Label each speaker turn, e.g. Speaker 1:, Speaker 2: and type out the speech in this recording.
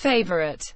Speaker 1: favorite.